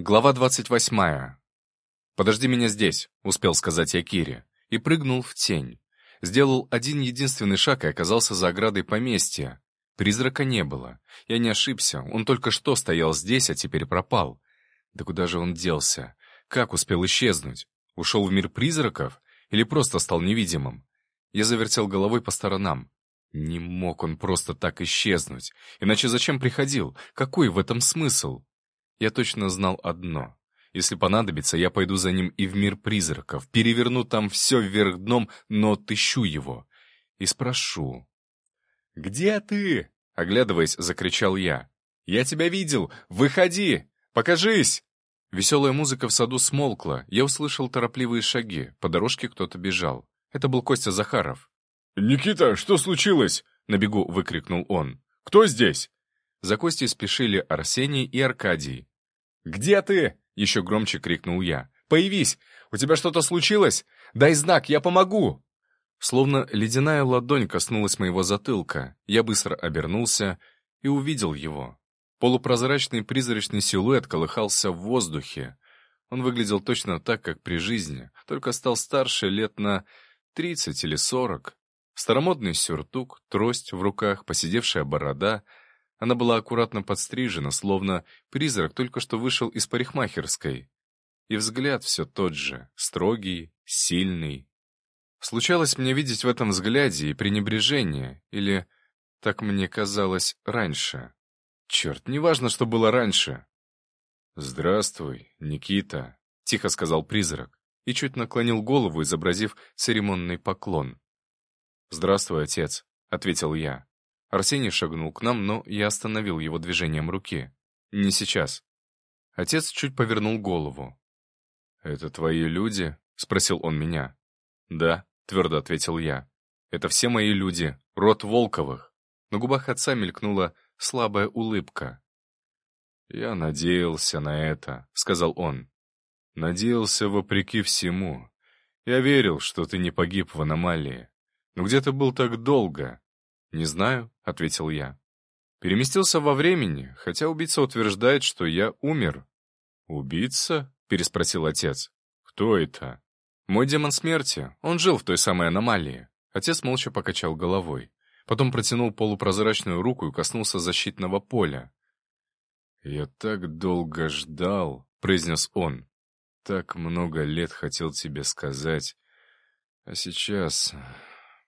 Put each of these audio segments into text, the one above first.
Глава 28. «Подожди меня здесь», — успел сказать я Кире, и прыгнул в тень. Сделал один единственный шаг и оказался за оградой поместья. Призрака не было. Я не ошибся, он только что стоял здесь, а теперь пропал. Да куда же он делся? Как успел исчезнуть? Ушел в мир призраков? Или просто стал невидимым? Я завертел головой по сторонам. Не мог он просто так исчезнуть. Иначе зачем приходил? Какой в этом смысл? Я точно знал одно. Если понадобится, я пойду за ним и в мир призраков, переверну там все вверх дном, но отыщу его. И спрошу. «Где ты?» — оглядываясь, закричал я. «Я тебя видел! Выходи! Покажись!» Веселая музыка в саду смолкла, я услышал торопливые шаги, по дорожке кто-то бежал. Это был Костя Захаров. «Никита, что случилось?» — на бегу выкрикнул он. «Кто здесь?» За Костей спешили Арсений и Аркадий. «Где ты?» — еще громче крикнул я. «Появись! У тебя что-то случилось? Дай знак, я помогу!» Словно ледяная ладонь коснулась моего затылка, я быстро обернулся и увидел его. Полупрозрачный призрачный силуэт колыхался в воздухе. Он выглядел точно так, как при жизни, только стал старше лет на тридцать или сорок. Старомодный сюртук, трость в руках, посидевшая борода — она была аккуратно подстрижена, словно призрак только что вышел из парикмахерской. И взгляд все тот же, строгий, сильный. Случалось мне видеть в этом взгляде и пренебрежение, или так мне казалось раньше. Черт, неважно, что было раньше. «Здравствуй, Никита», — тихо сказал призрак и чуть наклонил голову, изобразив церемонный поклон. «Здравствуй, отец», — ответил я. Арсений шагнул к нам, но я остановил его движением руки. «Не сейчас». Отец чуть повернул голову. «Это твои люди?» — спросил он меня. «Да», — твердо ответил я. «Это все мои люди, род Волковых». На губах отца мелькнула слабая улыбка. «Я надеялся на это», — сказал он. «Надеялся вопреки всему. Я верил, что ты не погиб в аномалии. Но где ты был так долго? «Не знаю», — ответил я. «Переместился во времени, хотя убийца утверждает, что я умер». «Убийца?» — переспросил отец. «Кто это?» «Мой демон смерти. Он жил в той самой аномалии». Отец молча покачал головой. Потом протянул полупрозрачную руку и коснулся защитного поля. «Я так долго ждал», — произнес он. «Так много лет хотел тебе сказать. А сейчас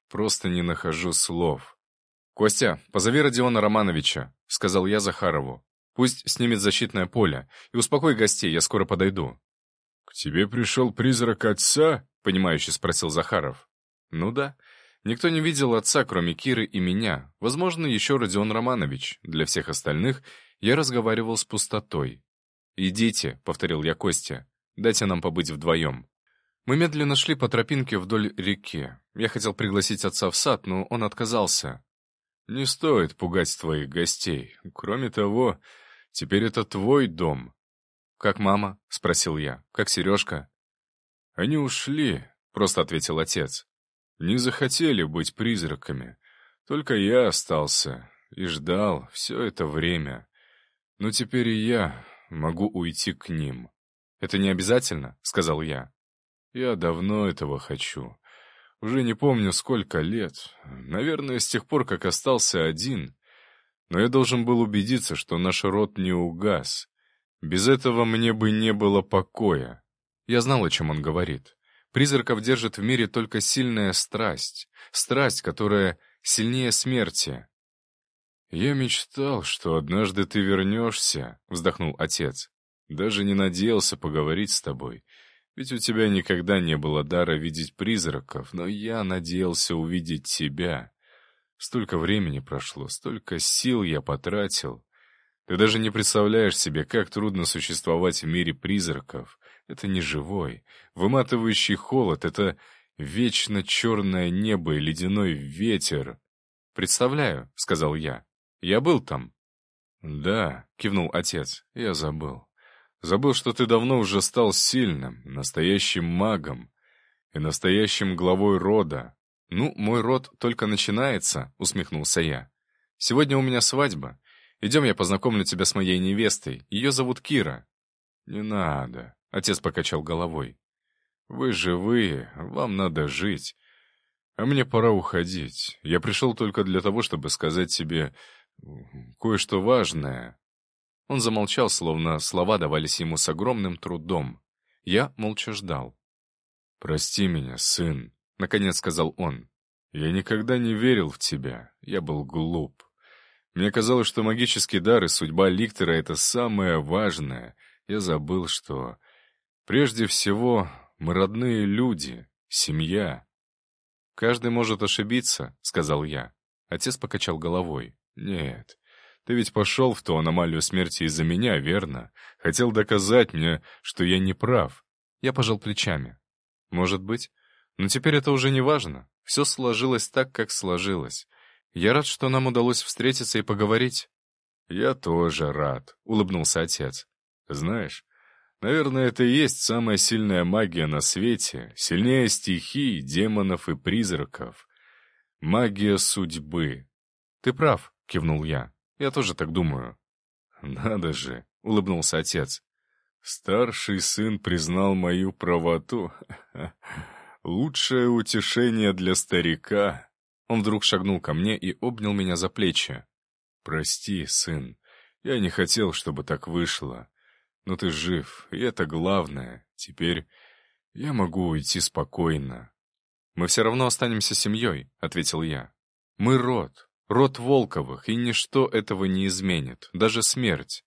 просто не нахожу слов». «Костя, позови Родиона Романовича», — сказал я Захарову. «Пусть снимет защитное поле. И успокой гостей, я скоро подойду». «К тебе пришел призрак отца?» — понимающе спросил Захаров. «Ну да. Никто не видел отца, кроме Киры и меня. Возможно, еще Родион Романович. Для всех остальных я разговаривал с пустотой». «Идите», — повторил я Костя. «Дайте нам побыть вдвоем». Мы медленно шли по тропинке вдоль реки. Я хотел пригласить отца в сад, но он отказался. Не стоит пугать твоих гостей. Кроме того, теперь это твой дом. «Как мама?» — спросил я. «Как Сережка?» «Они ушли», — просто ответил отец. «Не захотели быть призраками. Только я остался и ждал все это время. Но теперь и я могу уйти к ним». «Это не обязательно?» — сказал я. «Я давно этого хочу. Уже не помню, сколько лет. Наверное, с тех пор, как остался один. Но я должен был убедиться, что наш род не угас. Без этого мне бы не было покоя. Я знал, о чем он говорит. Призраков держит в мире только сильная страсть. Страсть, которая сильнее смерти. «Я мечтал, что однажды ты вернешься», — вздохнул отец. «Даже не надеялся поговорить с тобой. Ведь у тебя никогда не было дара видеть призраков, но я надеялся увидеть тебя. Столько времени прошло, столько сил я потратил. Ты даже не представляешь себе, как трудно существовать в мире призраков. Это не живой, выматывающий холод, это вечно черное небо и ледяной ветер. «Представляю», — сказал я. «Я был там». «Да», — кивнул отец, — «я забыл». Забыл, что ты давно уже стал сильным, настоящим магом и настоящим главой рода. «Ну, мой род только начинается», — усмехнулся я. «Сегодня у меня свадьба. Идем, я познакомлю тебя с моей невестой. Ее зовут Кира». «Не надо», — отец покачал головой. «Вы живые, вам надо жить. А мне пора уходить. Я пришел только для того, чтобы сказать тебе кое-что важное». Он замолчал, словно слова давались ему с огромным трудом. Я молча ждал. «Прости меня, сын», — наконец сказал он. «Я никогда не верил в тебя. Я был глуп. Мне казалось, что магический дар и судьба Ликтора — это самое важное. Я забыл, что... Прежде всего, мы родные люди, семья». «Каждый может ошибиться», — сказал я. Отец покачал головой. «Нет, ты ведь пошел в ту аномалию смерти из-за меня, верно? Хотел доказать мне, что я не прав». Я пожал плечами. «Может быть. Но теперь это уже не важно. Все сложилось так, как сложилось. Я рад, что нам удалось встретиться и поговорить». «Я тоже рад», — улыбнулся отец. «Знаешь, Наверное, это и есть самая сильная магия на свете, сильнее стихий, демонов и призраков. Магия судьбы. Ты прав, кивнул я. Я тоже так думаю. Надо же, улыбнулся отец. Старший сын признал мою правоту. Лучшее утешение для старика. Он вдруг шагнул ко мне и обнял меня за плечи. «Прости, сын, я не хотел, чтобы так вышло. Но ты жив, и это главное. Теперь я могу уйти спокойно. «Мы все равно останемся семьей», — ответил я. «Мы род, род Волковых, и ничто этого не изменит, даже смерть».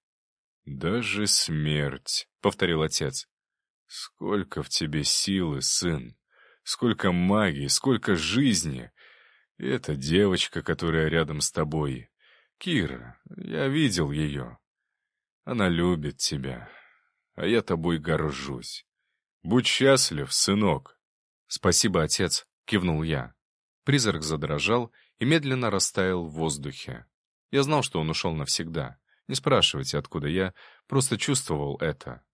«Даже смерть», — повторил отец. «Сколько в тебе силы, сын! Сколько магии, сколько жизни! Эта девочка, которая рядом с тобой. Кира, я видел ее. Она любит тебя, а я тобой горжусь. Будь счастлив, сынок. Спасибо, отец, кивнул я. Призрак задрожал и медленно растаял в воздухе. Я знал, что он ушел навсегда. Не спрашивайте, откуда я, просто чувствовал это.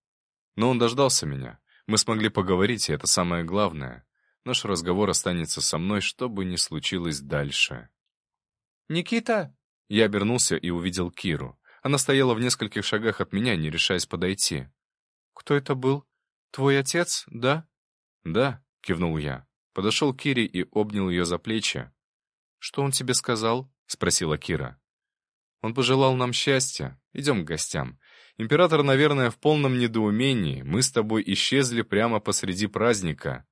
Но он дождался меня. Мы смогли поговорить, и это самое главное. Наш разговор останется со мной, что бы ни случилось дальше. «Никита!» Я обернулся и увидел Киру. Она стояла в нескольких шагах от меня, не решаясь подойти. «Кто это был? Твой отец, да?» «Да», — кивнул я. Подошел к Кире и обнял ее за плечи. «Что он тебе сказал?» — спросила Кира. «Он пожелал нам счастья. Идем к гостям. Император, наверное, в полном недоумении. Мы с тобой исчезли прямо посреди праздника».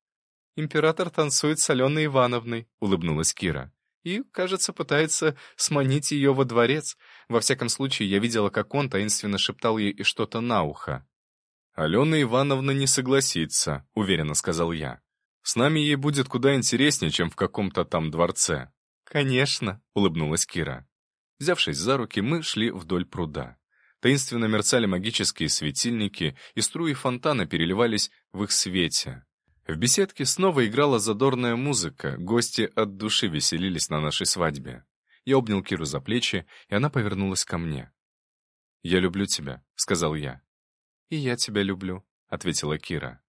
«Император танцует с Аленой Ивановной», — улыбнулась Кира и, кажется, пытается сманить ее во дворец. Во всяком случае, я видела, как он таинственно шептал ей что-то на ухо. «Алена Ивановна не согласится», — уверенно сказал я. «С нами ей будет куда интереснее, чем в каком-то там дворце». «Конечно», — улыбнулась Кира. Взявшись за руки, мы шли вдоль пруда. Таинственно мерцали магические светильники, и струи фонтана переливались в их свете. В беседке снова играла задорная музыка, гости от души веселились на нашей свадьбе. Я обнял Киру за плечи, и она повернулась ко мне. «Я люблю тебя», — сказал я. «И я тебя люблю», — ответила Кира.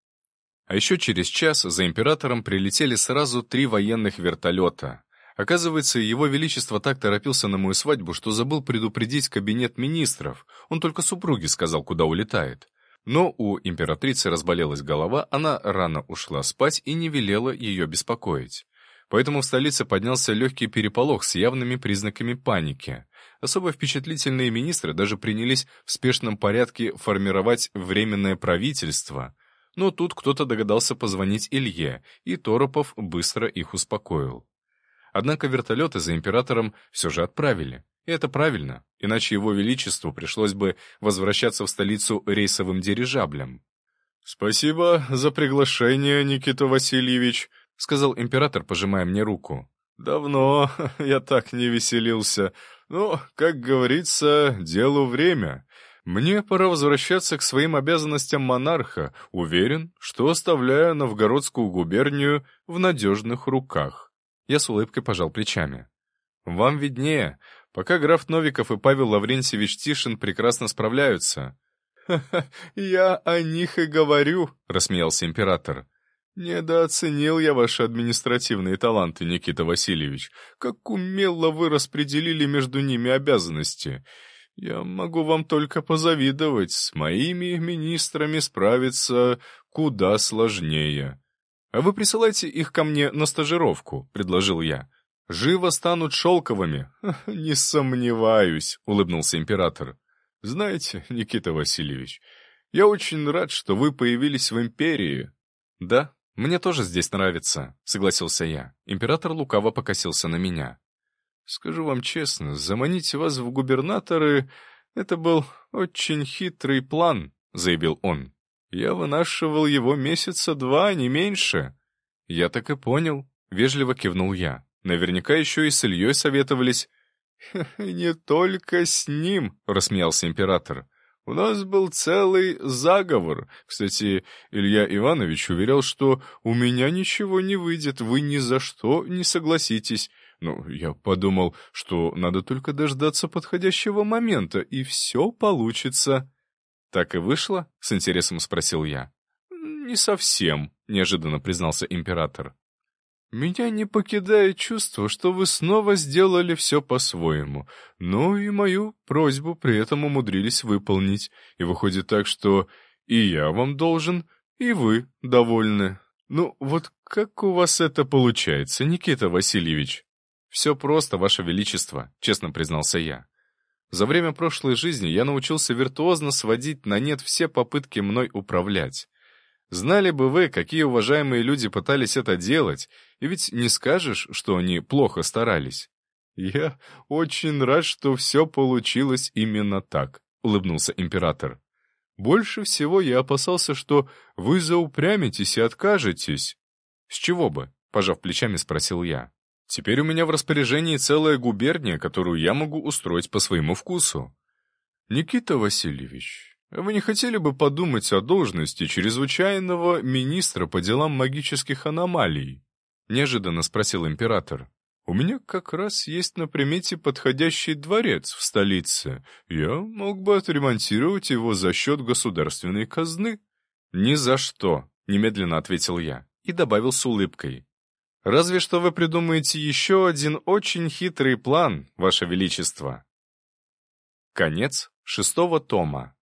А еще через час за императором прилетели сразу три военных вертолета. Оказывается, его величество так торопился на мою свадьбу, что забыл предупредить кабинет министров. Он только супруге сказал, куда улетает. Но у императрицы разболелась голова, она рано ушла спать и не велела ее беспокоить. Поэтому в столице поднялся легкий переполох с явными признаками паники. Особо впечатлительные министры даже принялись в спешном порядке формировать временное правительство. Но тут кто-то догадался позвонить Илье, и Торопов быстро их успокоил. Однако вертолеты за императором все же отправили. И это правильно, иначе его величеству пришлось бы возвращаться в столицу рейсовым дирижаблем. «Спасибо за приглашение, Никита Васильевич», — сказал император, пожимая мне руку. «Давно я так не веселился. Но, как говорится, делу время. Мне пора возвращаться к своим обязанностям монарха. Уверен, что оставляю Новгородскую губернию в надежных руках». Я с улыбкой пожал плечами. «Вам виднее. Пока граф Новиков и Павел Лаврентьевич Тишин прекрасно справляются. «Ха-ха, я о них и говорю», — рассмеялся император. «Недооценил я ваши административные таланты, Никита Васильевич. Как умело вы распределили между ними обязанности. Я могу вам только позавидовать. С моими министрами справиться куда сложнее. А вы присылайте их ко мне на стажировку, предложил я. Живо станут шелковыми. Не сомневаюсь, улыбнулся император. Знаете, Никита Васильевич, я очень рад, что вы появились в империи. Да, мне тоже здесь нравится, согласился я. Император лукаво покосился на меня. Скажу вам честно, заманить вас в губернаторы — это был очень хитрый план, заявил он. Я вынашивал его месяца два, не меньше. Я так и понял, вежливо кивнул я. Наверняка еще и с Ильей советовались. «Не только с ним», — рассмеялся император. «У нас был целый заговор. Кстати, Илья Иванович уверял, что у меня ничего не выйдет, вы ни за что не согласитесь. Ну, я подумал, что надо только дождаться подходящего момента, и все получится». «Так и вышло?» — с интересом спросил я. «Не совсем», — неожиданно признался император. Меня не покидает чувство, что вы снова сделали все по-своему, но и мою просьбу при этом умудрились выполнить, и выходит так, что и я вам должен, и вы довольны. Ну, вот как у вас это получается, Никита Васильевич? Все просто, Ваше Величество, честно признался я. За время прошлой жизни я научился виртуозно сводить на нет все попытки мной управлять. Знали бы вы, какие уважаемые люди пытались это делать, и ведь не скажешь, что они плохо старались. «Я очень рад, что все получилось именно так», — улыбнулся император. «Больше всего я опасался, что вы заупрямитесь и откажетесь». «С чего бы?» — пожав плечами, спросил я. «Теперь у меня в распоряжении целая губерния, которую я могу устроить по своему вкусу». «Никита Васильевич, вы не хотели бы подумать о должности чрезвычайного министра по делам магических аномалий? Неожиданно спросил император. У меня как раз есть на примете подходящий дворец в столице. Я мог бы отремонтировать его за счет государственной казны. Ни за что, немедленно ответил я и добавил с улыбкой. Разве что вы придумаете еще один очень хитрый план, Ваше Величество. Конец шестого тома.